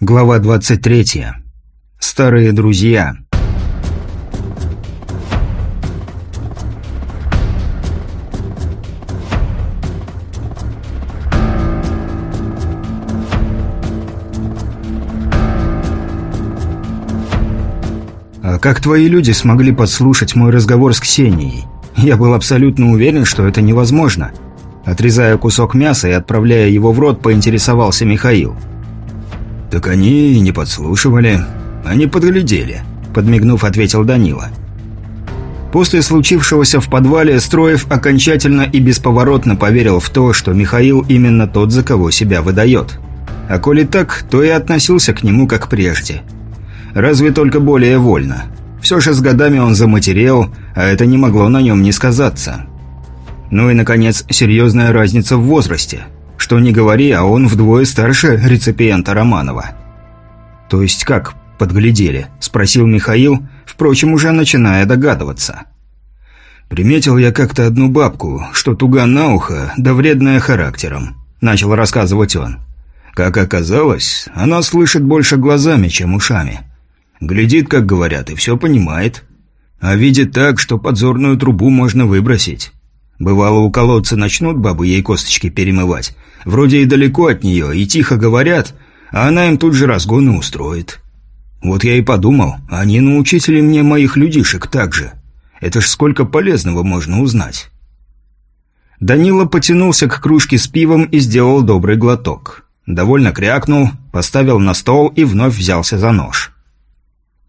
Глава 23. Старые друзья. «А как твои люди смогли подслушать мой разговор с Ксенией? Я был абсолютно уверен, что это невозможно». Отрезая кусок мяса и отправляя его в рот, поинтересовался Михаил. «Так они не подслушивали. Они подглядели», — подмигнув, ответил Данила. После случившегося в подвале Строев окончательно и бесповоротно поверил в то, что Михаил именно тот, за кого себя выдает. А коли так, то и относился к нему как прежде. Разве только более вольно. Все же с годами он заматерел, а это не могло на нем не сказаться. Ну и, наконец, серьезная разница в возрасте – что не говори, а он вдвое старше реципиента Романова. «То есть как подглядели?» – спросил Михаил, впрочем, уже начиная догадываться. «Приметил я как-то одну бабку, что туга на ухо, да вредная характером», – начал рассказывать он. «Как оказалось, она слышит больше глазами, чем ушами. Глядит, как говорят, и все понимает. А видит так, что подзорную трубу можно выбросить. Бывало, у колодца начнут бабы ей косточки перемывать. Вроде и далеко от нее, и тихо говорят, а она им тут же разгоны устроит. Вот я и подумал, а не научите ли мне моих людишек так же? Это ж сколько полезного можно узнать. Данила потянулся к кружке с пивом и сделал добрый глоток. Довольно крякнул, поставил на стол и вновь взялся за нож.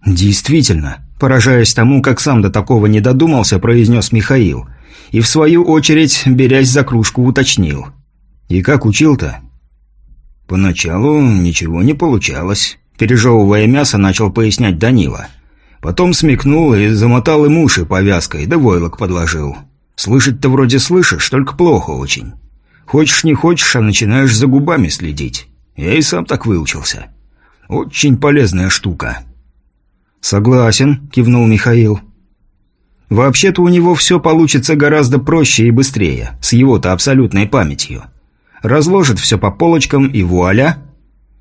«Действительно», поражаясь тому, как сам до такого не додумался, произнес Михаил – и в свою очередь, берясь за кружку, уточнил. «И как учил-то?» «Поначалу ничего не получалось», – пережевывая мясо, начал пояснять Данила. Потом смекнул и замотал им уши повязкой, да войлок подложил. Слышать-то вроде слышишь, только плохо очень. Хочешь не хочешь, а начинаешь за губами следить. Я и сам так выучился. Очень полезная штука». «Согласен», – кивнул Михаил. Вообще-то у него все получится гораздо проще и быстрее, с его-то абсолютной памятью. Разложит все по полочкам и вуаля.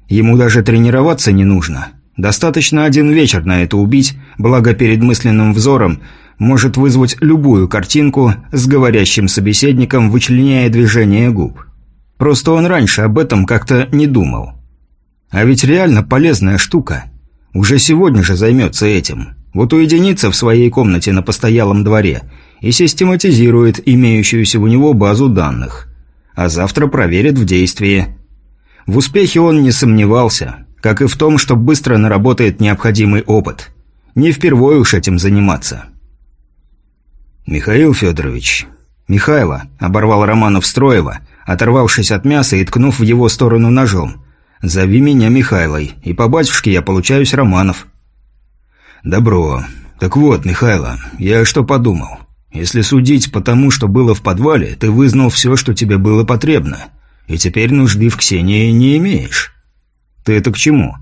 Ему даже тренироваться не нужно. Достаточно один вечер на это убить, благо перед мысленным взором может вызвать любую картинку с говорящим собеседником, вычленяя движение губ. Просто он раньше об этом как-то не думал. А ведь реально полезная штука. Уже сегодня же займется этим. Вот уединится в своей комнате на постоялом дворе и систематизирует имеющуюся у него базу данных. А завтра проверит в действии. В успехе он не сомневался, как и в том, что быстро наработает необходимый опыт. Не впервые уж этим заниматься. «Михаил Федорович...» «Михайло», — оборвал Романов Строева, оторвавшись от мяса и ткнув в его сторону ножом. «Зови меня Михайлой, и по батюшке я получаюсь Романов». «Добро. Так вот, Михайло, я что подумал. Если судить по тому, что было в подвале, ты вызнал все, что тебе было потребно. И теперь нужды в Ксении не имеешь. Ты это к чему?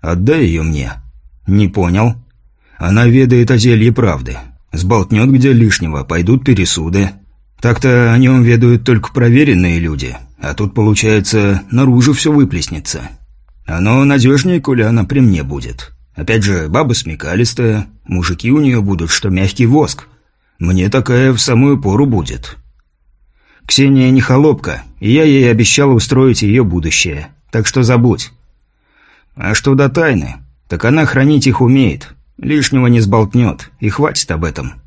Отдай ее мне». «Не понял». «Она ведает о зелье правды. Сболтнет где лишнего, пойдут пересуды. Так-то о нем ведают только проверенные люди, а тут, получается, наружу все выплеснется. Оно надежнее, коли она при мне будет». Опять же, баба смекалистая, мужики у нее будут, что мягкий воск. Мне такая в самую пору будет. Ксения не холопка, и я ей обещал устроить ее будущее. Так что забудь. А что до тайны, так она хранить их умеет. Лишнего не сболтнет, и хватит об этом.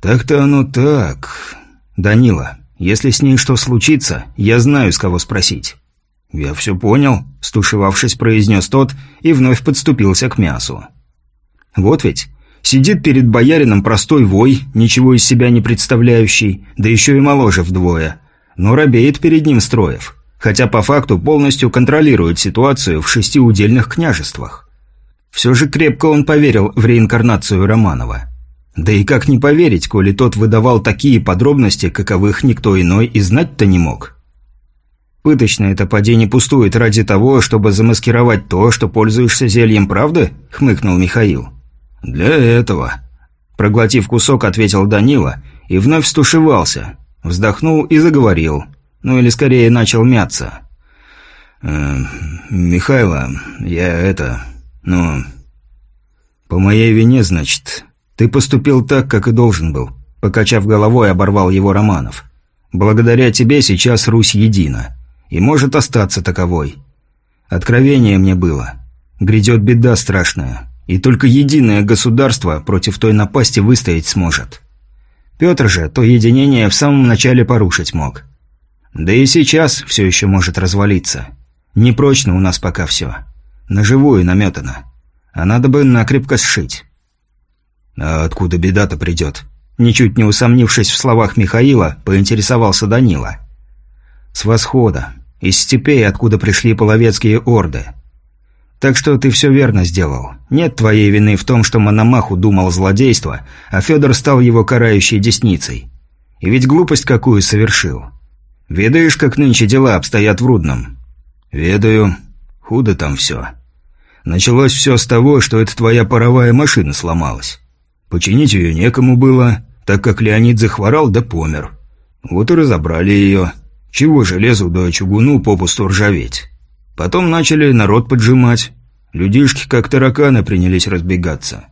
Так-то оно так. Данила, если с ней что случится, я знаю, с кого спросить. «Я все понял», – стушевавшись, произнес тот и вновь подступился к мясу. «Вот ведь, сидит перед боярином простой вой, ничего из себя не представляющий, да еще и моложе вдвое, но робеет перед ним Строев, хотя по факту полностью контролирует ситуацию в шести удельных княжествах. Все же крепко он поверил в реинкарнацию Романова». Да и как не поверить, коли тот выдавал такие подробности, каковых никто иной и знать-то не мог. Пыточное это поди не пустует ради того, чтобы замаскировать то, что пользуешься зельем правды?» — хмыкнул Михаил. «Для этого». Проглотив кусок, ответил Данила и вновь стушевался. Вздохнул и заговорил. Ну или скорее начал мяться. Э, Михайло, я это... Ну... По моей вине, значит. Ты поступил так, как и должен был. Покачав головой, оборвал его Романов. Благодаря тебе сейчас Русь едина. И может остаться таковой. Откровение мне было. Грядет беда страшная. И только единое государство против той напасти выстоять сможет. Петр же то единение в самом начале порушить мог. Да и сейчас все еще может развалиться. Непрочно у нас пока все. На живую наметано. А надо бы накрепко сшить. А откуда беда-то придет? Ничуть не усомнившись в словах Михаила, поинтересовался Данила. С восхода. Из степей, откуда пришли половецкие орды. Так что ты все верно сделал. Нет твоей вины в том, что Мономаху думал злодейство, а Федор стал его карающей десницей. И ведь глупость какую совершил. Ведаешь, как нынче дела обстоят в Рудном? Ведаю. Худо там все. Началось все с того, что эта твоя паровая машина сломалась. Починить ее некому было, так как Леонид захворал да помер. Вот и разобрали ее. Чего железу да чугуну попусту ржаветь. Потом начали народ поджимать. Людишки, как тараканы, принялись разбегаться.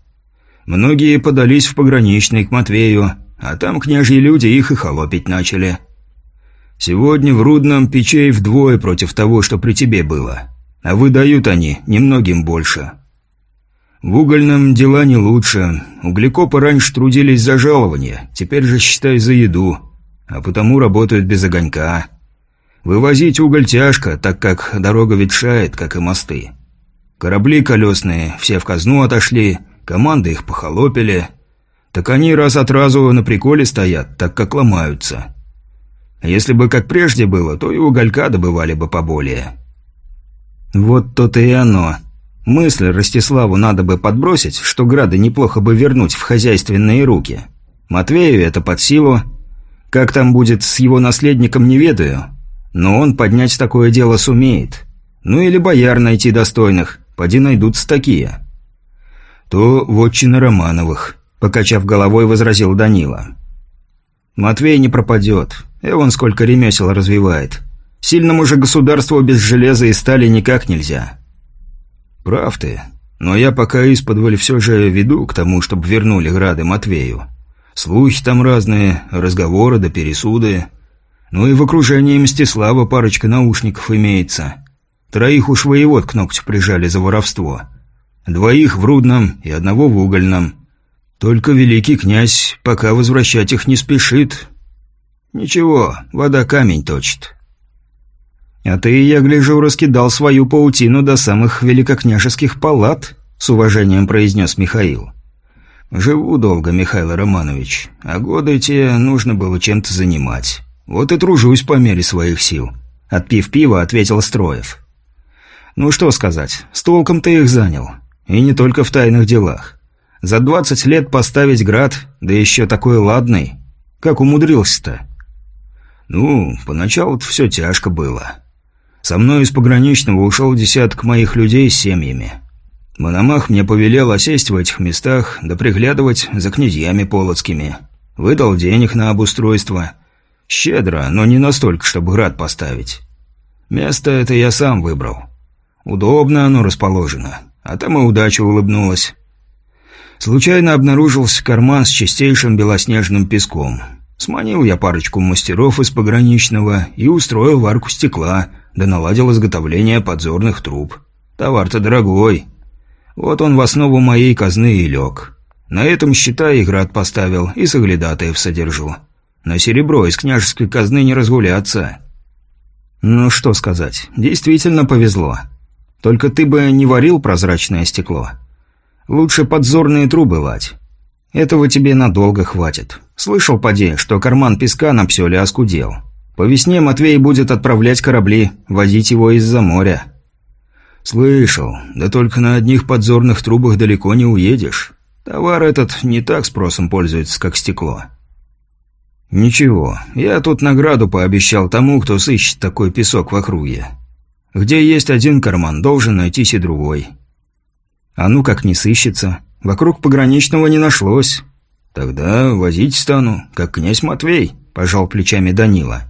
Многие подались в пограничный к Матвею, а там княжьи люди их и холопить начали. Сегодня в Рудном печей вдвое против того, что при тебе было. А выдают они немногим больше. В угольном дела не лучше. Углекопы раньше трудились за жалование, теперь же, считай, за еду. А потому работают без огонька. Вывозить уголь тяжко, так как дорога ветшает, как и мосты. Корабли колесные все в казну отошли, команды их похолопили. Так они раз от разу на приколе стоят, так как ломаются. Если бы как прежде было, то и уголька добывали бы поболее. Вот то-то и оно. Мысль Ростиславу надо бы подбросить, что грады неплохо бы вернуть в хозяйственные руки. Матвею это под силу. Как там будет с его наследником, не ведаю. Но он поднять такое дело сумеет. Ну или бояр найти достойных, поди найдутся такие. То вотчина Романовых, покачав головой, возразил Данила. Матвей не пропадет, и он сколько ремесел развивает. Сильному же государству без железа и стали никак нельзя. Прав ты, но я пока из-под все же веду к тому, чтобы вернули грады Матвею. Слухи там разные, разговоры да пересуды. Ну и в окружении Мстислава парочка наушников имеется. Троих уж воевод к ногтю прижали за воровство. Двоих в Рудном и одного в Угольном. Только великий князь пока возвращать их не спешит. Ничего, вода камень точит. А ты, я гляжу, раскидал свою паутину до самых великокняжеских палат, с уважением произнес Михаил. Живу долго, Михаил Романович, а годы те нужно было чем-то занимать. «Вот и тружусь по мере своих сил», — отпив пива, ответил Строев. «Ну что сказать, с толком ты их занял. И не только в тайных делах. За двадцать лет поставить град, да еще такой ладный. Как умудрился-то?» «Ну, поначалу-то все тяжко было. Со мной из пограничного ушел десяток моих людей с семьями. Мономах мне повелел осесть в этих местах, да приглядывать за князьями полоцкими. Выдал денег на обустройство» Щедро, но не настолько, чтобы град поставить. Место это я сам выбрал. Удобно оно расположено, а там и удача улыбнулась. Случайно обнаружился карман с чистейшим белоснежным песком. Сманил я парочку мастеров из пограничного и устроил варку стекла, да наладил изготовление подзорных труб. Товар-то дорогой. Вот он в основу моей казны и лег. На этом, считай, и град поставил, и соглядатаев содержу. На серебро из княжеской казны не разгуляться. Ну что сказать, действительно повезло. Только ты бы не варил прозрачное стекло. Лучше подзорные трубы лать. Этого тебе надолго хватит. Слышал, поди, что карман песка на псёле оскудел. По весне Матвей будет отправлять корабли, возить его из-за моря. Слышал, да только на одних подзорных трубах далеко не уедешь. Товар этот не так спросом пользуется, как стекло. «Ничего, я тут награду пообещал тому, кто сыщет такой песок в округе. Где есть один карман, должен найтись и другой». «А ну как не сыщется? Вокруг пограничного не нашлось». «Тогда возить стану, как князь Матвей», – пожал плечами Данила.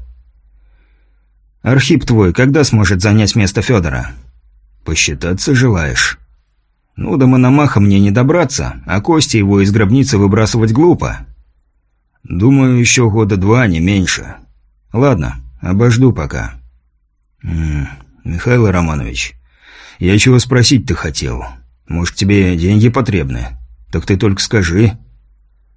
Архип твой когда сможет занять место Федора? Посчитаться желаешь? Ну, до Мономаха мне не добраться, а кости его из гробницы выбрасывать глупо. Думаю, еще года два, не меньше. Ладно, обожду пока. М -м, Михаил Романович, я чего спросить-то хотел? Может, тебе деньги потребны? Так ты только скажи.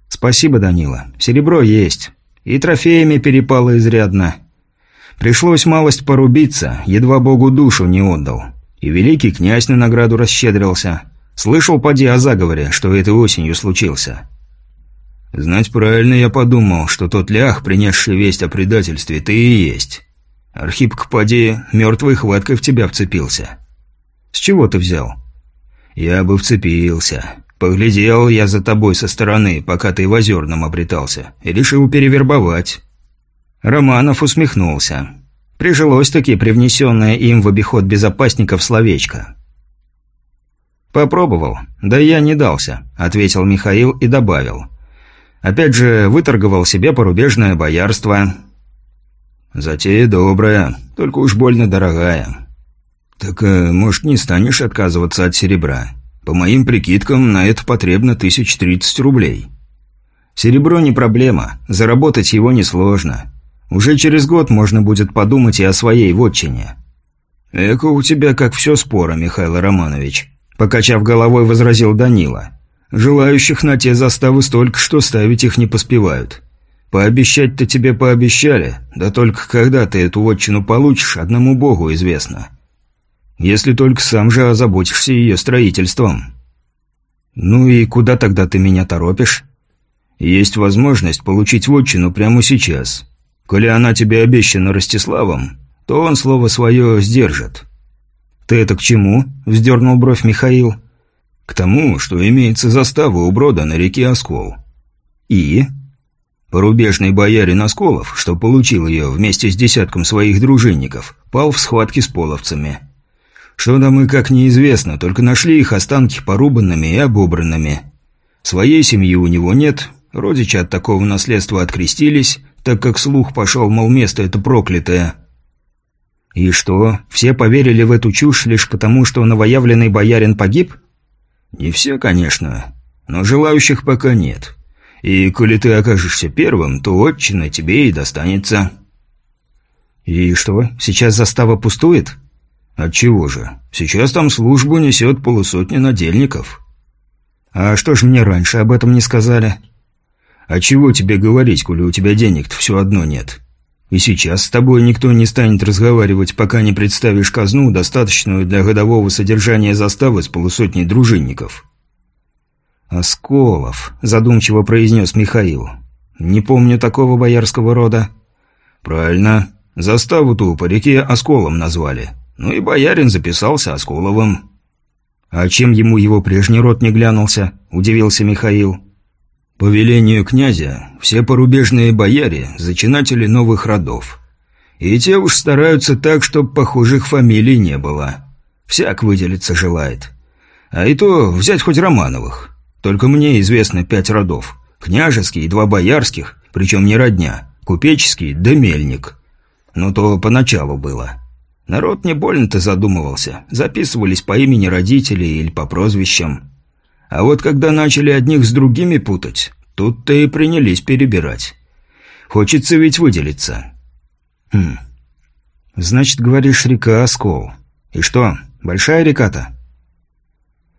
Спасибо, Данила. Серебро есть. И трофеями перепало изрядно. Пришлось малость порубиться, едва богу душу не отдал. И великий князь на награду расщедрился. Слышал, поди, о заговоре, что этой осенью случился. Знать правильно я подумал, что тот лях, принесший весть о предательстве, ты и есть. Архип поди, мертвой хваткой в тебя вцепился. С чего ты взял? Я бы вцепился. Поглядел я за тобой со стороны, пока ты в Озерном обретался, и решил перевербовать. Романов усмехнулся. Прижилось-таки привнесенное им в обиход безопасников словечко. «Попробовал. Да я не дался», — ответил Михаил и добавил. «Опять же, выторговал себе порубежное боярство». «Затея добрая, только уж больно дорогая». «Так, э, может, не станешь отказываться от серебра? По моим прикидкам, на это потребно тысяч тридцать рублей». «Серебро не проблема, заработать его несложно. Уже через год можно будет подумать и о своей вотчине». «Эко у тебя как все спора, Михаил Романович», – покачав головой, возразил Данила. «Желающих на те заставы столько, что ставить их не поспевают. Пообещать-то тебе пообещали, да только когда ты эту вотчину получишь, одному богу известно. Если только сам же озаботишься ее строительством». «Ну и куда тогда ты меня торопишь?» «Есть возможность получить вотчину прямо сейчас. Коли она тебе обещана Ростиславом, то он слово свое сдержит». «Ты это к чему?» – вздернул бровь Михаил. «К тому, что имеется застава у брода на реке Оскол». «И?» Порубежный боярин Осколов, что получил ее вместе с десятком своих дружинников, пал в схватке с половцами. Что там и как неизвестно, только нашли их останки порубанными и обобранными. Своей семьи у него нет, родичи от такого наследства открестились, так как слух пошел, мол, место это проклятое. И что, все поверили в эту чушь лишь потому, что новоявленный боярин погиб? Не все, конечно, но желающих пока нет. И коли ты окажешься первым, то отчина тебе и достанется. И что, сейчас застава пустует? Отчего же? Сейчас там службу несет полусотни надельников. А что ж мне раньше об этом не сказали? «А чего тебе говорить, коли у тебя денег-то все одно нет? И сейчас с тобой никто не станет разговаривать, пока не представишь казну, достаточную для годового содержания заставы с полусотней дружинников». «Осколов», – задумчиво произнес Михаил. «Не помню такого боярского рода». «Правильно. Заставу-ту по реке Осколом назвали. Ну и боярин записался Осколовым». «А чем ему его прежний род не глянулся?» – удивился Михаил. По велению князя, все порубежные бояре – зачинатели новых родов. И те уж стараются так, чтоб похожих фамилий не было. Всяк выделиться желает. А и то взять хоть Романовых. Только мне известно пять родов. Княжеский и два боярских, причем не родня. Купеческий да мельник. Но то поначалу было. Народ не больно-то задумывался. Записывались по имени родителей или по прозвищам. А вот когда начали одних с другими путать, тут-то и принялись перебирать. Хочется ведь выделиться. Хм. Значит, говоришь, река Оскол. И что, большая река-то?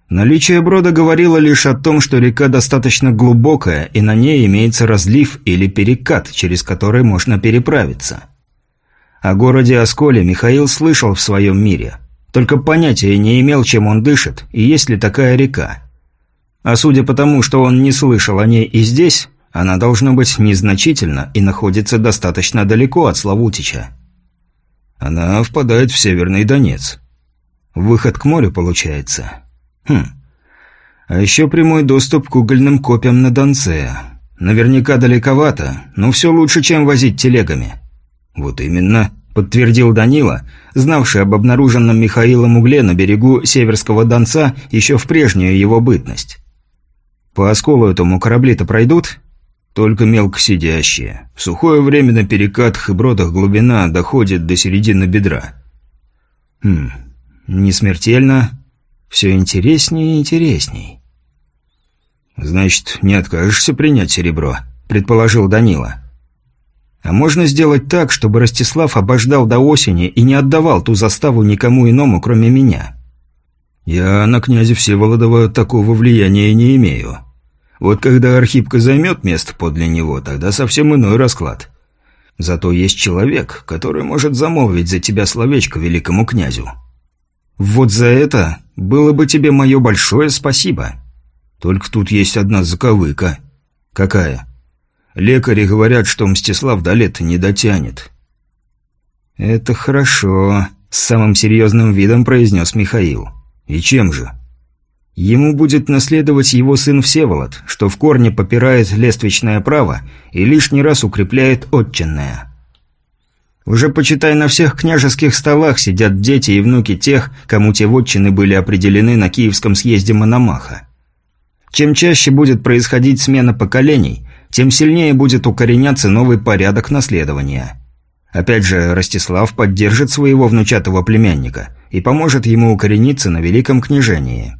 Наличие брода говорило лишь о том, что река достаточно глубокая, и на ней имеется разлив или перекат, через который можно переправиться. О городе Осколе Михаил слышал в своем мире, только понятия не имел, чем он дышит и есть ли такая река. А судя по тому, что он не слышал о ней и здесь, она должна быть незначительна и находится достаточно далеко от Славутича. Она впадает в Северный Донец. Выход к морю получается. Хм. А еще прямой доступ к угольным копьям на Донце. Наверняка далековато, но все лучше, чем возить телегами. Вот именно, подтвердил Данила, знавший об обнаруженном Михаилом угле на берегу Северского Донца еще в прежнюю его бытность. По осколу этому корабли-то пройдут? Только мелкосидящие. В сухое время на перекатах и бродах глубина доходит до середины бедра. Хм, не смертельно. Все интереснее и интересней. «Значит, не откажешься принять серебро?» – предположил Данила. «А можно сделать так, чтобы Ростислав обождал до осени и не отдавал ту заставу никому иному, кроме меня?» «Я на князя Всеволодова такого влияния не имею. Вот когда Архипка займет место подле него, тогда совсем иной расклад. Зато есть человек, который может замолвить за тебя словечко великому князю». «Вот за это было бы тебе мое большое спасибо». Только тут есть одна заковыка. Какая? Лекари говорят, что Мстислав до лета не дотянет. Это хорошо, с самым серьезным видом произнес Михаил. И чем же? Ему будет наследовать его сын Всеволод, что в корне попирает лествичное право и лишний раз укрепляет отчинное. Уже почитай, на всех княжеских столах сидят дети и внуки тех, кому те вотчины были определены на Киевском съезде Мономаха. Чем чаще будет происходить смена поколений, тем сильнее будет укореняться новый порядок наследования. Опять же, Ростислав поддержит своего внучатого племянника и поможет ему укорениться на великом княжении.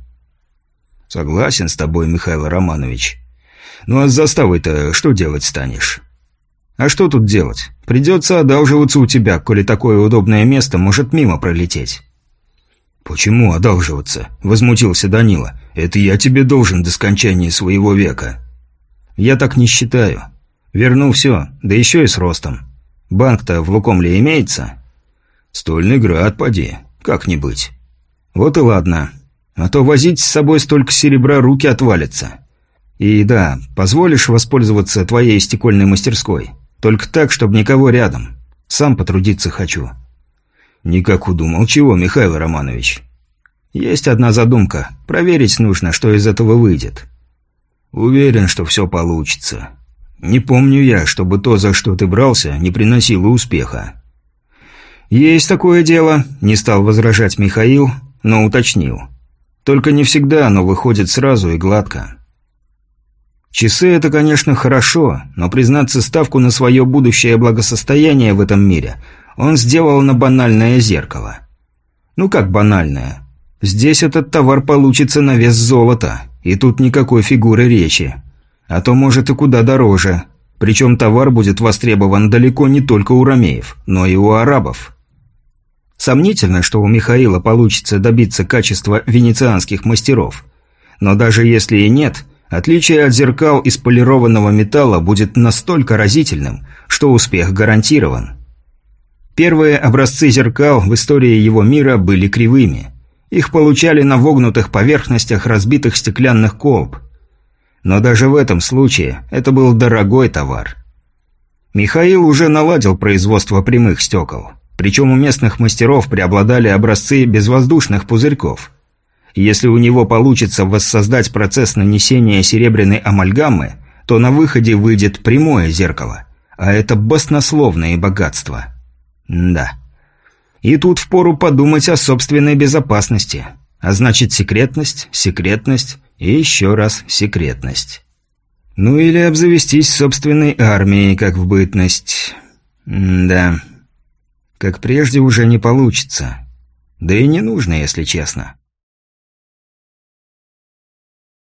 Согласен с тобой, Михаил Романович. Ну а с заставой-то что делать станешь? А что тут делать? Придется одалживаться у тебя, коли такое удобное место может мимо пролететь. «Почему одалживаться?» – возмутился Данила. «Это я тебе должен до скончания своего века». «Я так не считаю. Верну все, да еще и с ростом. Банк-то в Лукомле имеется?» «Стольный град, поди. Как не быть». «Вот и ладно. А то возить с собой столько серебра руки отвалятся. И да, позволишь воспользоваться твоей стекольной мастерской. Только так, чтобы никого рядом. Сам потрудиться хочу». «Никак удумал. Чего, Михаил Романович?» «Есть одна задумка. Проверить нужно, что из этого выйдет». «Уверен, что все получится. Не помню я, чтобы то, за что ты брался, не приносило успеха». «Есть такое дело», – не стал возражать Михаил, но уточнил. «Только не всегда оно выходит сразу и гладко». Часы – это, конечно, хорошо, но признаться ставку на свое будущее благосостояние в этом мире он сделал на банальное зеркало. Ну как банальное? Здесь этот товар получится на вес золота, и тут никакой фигуры речи. А то может и куда дороже. Причем товар будет востребован далеко не только у ромеев, но и у арабов. Сомнительно, что у Михаила получится добиться качества венецианских мастеров. Но даже если и нет, отличие от зеркал из полированного металла будет настолько разительным, что успех гарантирован. Первые образцы зеркал в истории его мира были кривыми. Их получали на вогнутых поверхностях разбитых стеклянных колб. Но даже в этом случае это был дорогой товар. Михаил уже наладил производство прямых стекол. Причем у местных мастеров преобладали образцы безвоздушных пузырьков. Если у него получится воссоздать процесс нанесения серебряной амальгамы, то на выходе выйдет прямое зеркало. А это баснословное богатство. Да. И тут впору подумать о собственной безопасности. А значит, секретность, секретность и еще раз секретность. Ну или обзавестись собственной армией, как в бытность. М да. Как прежде уже не получится. Да и не нужно, если честно.